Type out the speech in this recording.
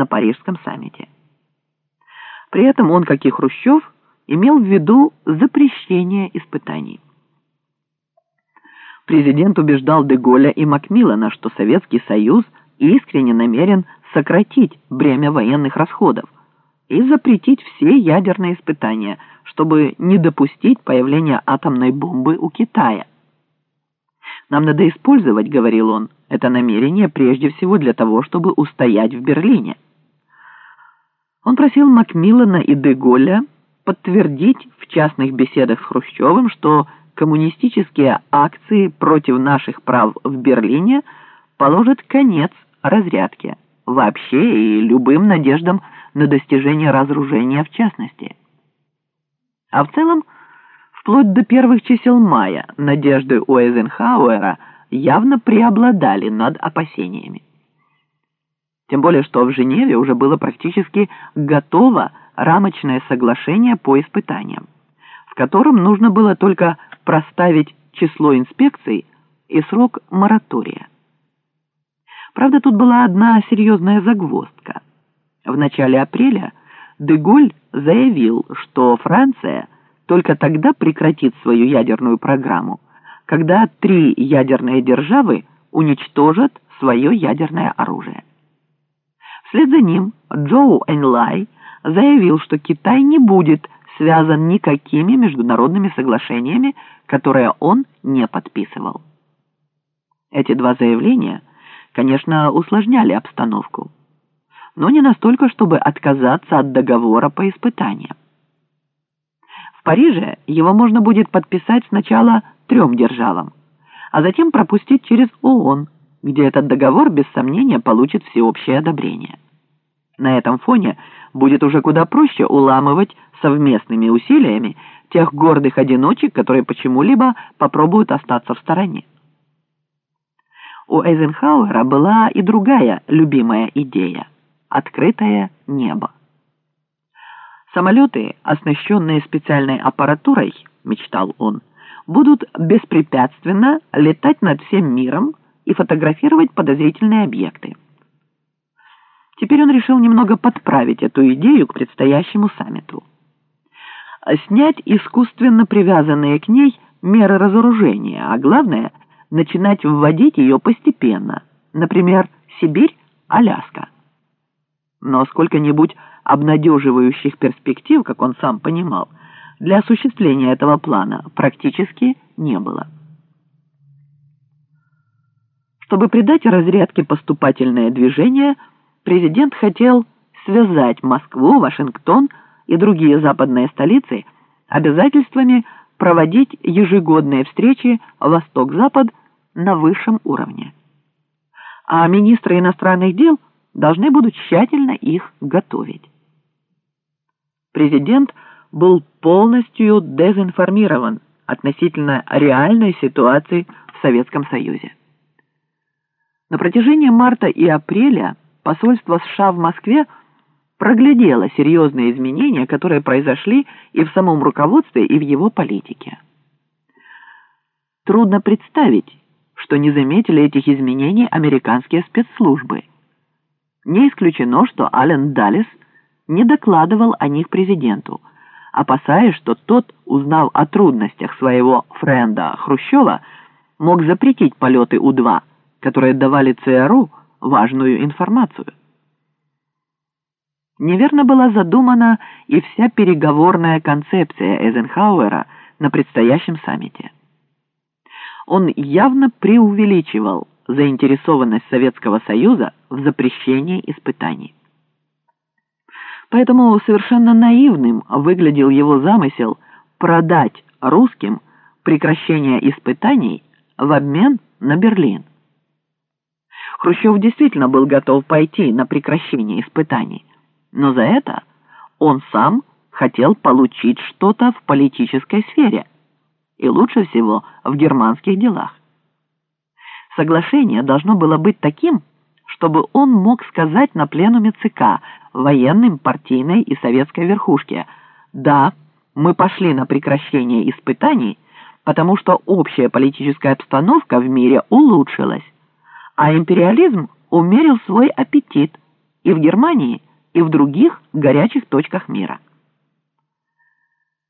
на Парижском саммите. При этом он, как и Хрущев, имел в виду запрещение испытаний. Президент убеждал Деголя и Макмиллана, что Советский Союз искренне намерен сократить бремя военных расходов и запретить все ядерные испытания, чтобы не допустить появления атомной бомбы у Китая. «Нам надо использовать, — говорил он, — это намерение прежде всего для того, чтобы устоять в Берлине». Он просил Макмиллана и Деголя подтвердить в частных беседах с Хрущевым, что коммунистические акции против наших прав в Берлине положат конец разрядке вообще и любым надеждам на достижение разоружения в частности. А в целом, вплоть до первых чисел мая надежды у Эйзенхауэра явно преобладали над опасениями. Тем более, что в Женеве уже было практически готово рамочное соглашение по испытаниям, в котором нужно было только проставить число инспекций и срок моратория. Правда, тут была одна серьезная загвоздка. В начале апреля Деголь заявил, что Франция только тогда прекратит свою ядерную программу, когда три ядерные державы уничтожат свое ядерное оружие. Вслед за ним Джоу Энлай заявил, что Китай не будет связан никакими международными соглашениями, которые он не подписывал. Эти два заявления, конечно, усложняли обстановку, но не настолько, чтобы отказаться от договора по испытаниям. В Париже его можно будет подписать сначала трем державам, а затем пропустить через ООН, где этот договор без сомнения получит всеобщее одобрение. На этом фоне будет уже куда проще уламывать совместными усилиями тех гордых одиночек, которые почему-либо попробуют остаться в стороне. У Эйзенхауэра была и другая любимая идея – открытое небо. Самолеты, оснащенные специальной аппаратурой, мечтал он, будут беспрепятственно летать над всем миром и фотографировать подозрительные объекты. Теперь он решил немного подправить эту идею к предстоящему саммиту. Снять искусственно привязанные к ней меры разоружения, а главное – начинать вводить ее постепенно. Например, Сибирь, Аляска. Но сколько-нибудь обнадеживающих перспектив, как он сам понимал, для осуществления этого плана практически не было. Чтобы придать разрядке поступательное движение – президент хотел связать Москву, Вашингтон и другие западные столицы обязательствами проводить ежегодные встречи Восток-Запад на высшем уровне. А министры иностранных дел должны будут тщательно их готовить. Президент был полностью дезинформирован относительно реальной ситуации в Советском Союзе. На протяжении марта и апреля посольство США в Москве проглядело серьезные изменения, которые произошли и в самом руководстве, и в его политике. Трудно представить, что не заметили этих изменений американские спецслужбы. Не исключено, что Ален Даллес не докладывал о них президенту, опасаясь, что тот, узнав о трудностях своего френда Хрущева, мог запретить полеты У-2, которые давали ЦРУ важную информацию. Неверно была задумана и вся переговорная концепция Эйзенхауэра на предстоящем саммите. Он явно преувеличивал заинтересованность Советского Союза в запрещении испытаний. Поэтому совершенно наивным выглядел его замысел продать русским прекращение испытаний в обмен на Берлин. Хрущев действительно был готов пойти на прекращение испытаний, но за это он сам хотел получить что-то в политической сфере и лучше всего в германских делах. Соглашение должно было быть таким, чтобы он мог сказать на пленуме ЦК военным, партийной и советской верхушке «Да, мы пошли на прекращение испытаний, потому что общая политическая обстановка в мире улучшилась, а империализм умерил свой аппетит, и в Германии, и в других горячих точках мира.